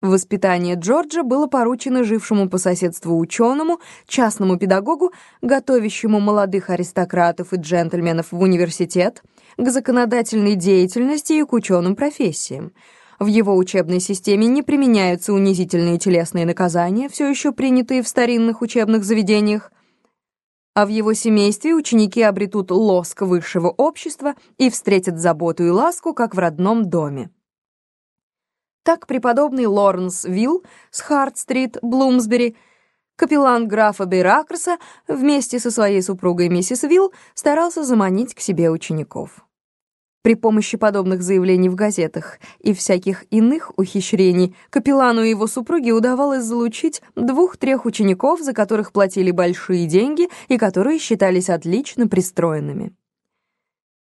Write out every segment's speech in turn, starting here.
Воспитание Джорджа было поручено жившему по соседству ученому, частному педагогу, готовящему молодых аристократов и джентльменов в университет, к законодательной деятельности и к ученым профессиям. В его учебной системе не применяются унизительные телесные наказания, все еще принятые в старинных учебных заведениях, а в его семействе ученики обретут лоск высшего общества и встретят заботу и ласку, как в родном доме. Так преподобный Лоренс Вилл с Харт-стрит, Блумсбери, капеллан графа Беракрса вместе со своей супругой миссис Вилл старался заманить к себе учеников. При помощи подобных заявлений в газетах и всяких иных ухищрений капеллану и его супруге удавалось залучить двух-трех учеников, за которых платили большие деньги и которые считались отлично пристроенными.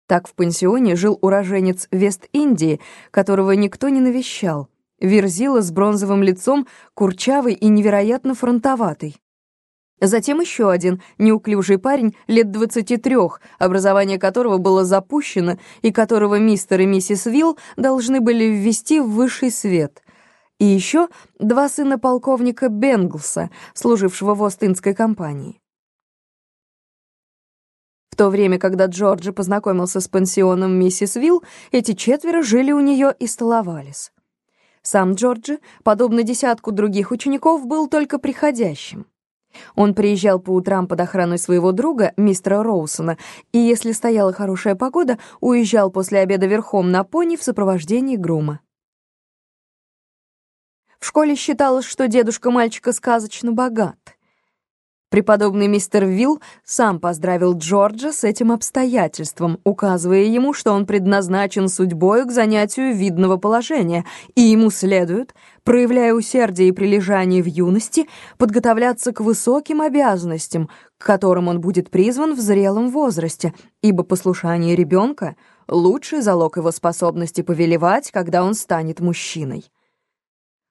Так в пансионе жил уроженец Вест-Индии, которого никто не навещал — Верзила с бронзовым лицом, курчавый и невероятно фронтоватый. Затем еще один неуклюжий парень лет двадцати трех, образование которого было запущено и которого мистер и миссис Вилл должны были ввести в высший свет. И еще два сына полковника Бенглса, служившего в Остинской компании. В то время, когда Джорджи познакомился с пансионом миссис Вилл, эти четверо жили у нее и столовались. Сам Джорджи, подобно десятку других учеников, был только приходящим. Он приезжал по утрам под охраной своего друга, мистера Роусона, и, если стояла хорошая погода, уезжал после обеда верхом на пони в сопровождении грума. В школе считалось, что дедушка мальчика сказочно богат. Преподобный мистер Вилл сам поздравил Джорджа с этим обстоятельством, указывая ему, что он предназначен судьбою к занятию видного положения, и ему следует, проявляя усердие и прилежание в юности, подготовляться к высоким обязанностям, к которым он будет призван в зрелом возрасте, ибо послушание ребенка — лучший залог его способности повелевать, когда он станет мужчиной.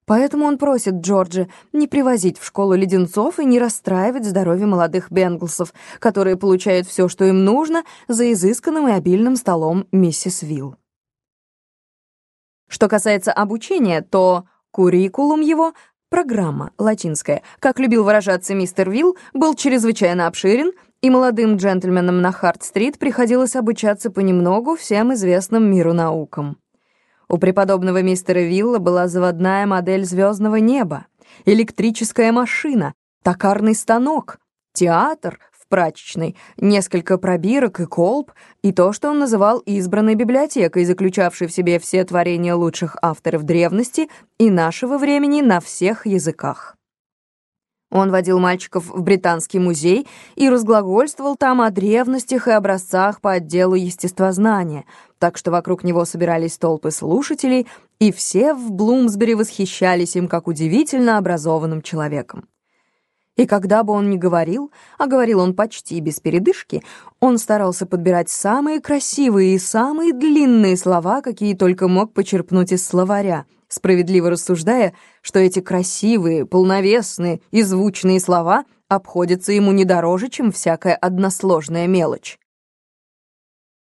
Поэтому он просит Джорджи не привозить в школу леденцов и не расстраивать здоровье молодых Бенглсов, которые получают все, что им нужно, за изысканным и обильным столом миссис Вилл. Что касается обучения, то куррикулум его — программа латинская, как любил выражаться мистер Вилл, был чрезвычайно обширен, и молодым джентльменам на Харт-стрит приходилось обучаться понемногу всем известным миру наукам. У преподобного мистера Вилла была заводная модель звездного неба, электрическая машина, токарный станок, театр в прачечной, несколько пробирок и колб, и то, что он называл избранной библиотекой, заключавшей в себе все творения лучших авторов древности и нашего времени на всех языках. Он водил мальчиков в Британский музей и разглагольствовал там о древностях и образцах по отделу естествознания, так что вокруг него собирались толпы слушателей, и все в Блумсбери восхищались им как удивительно образованным человеком. И когда бы он ни говорил, а говорил он почти без передышки, он старался подбирать самые красивые и самые длинные слова, какие только мог почерпнуть из словаря, справедливо рассуждая, что эти красивые, полновесные и звучные слова обходятся ему не дороже, чем всякая односложная мелочь.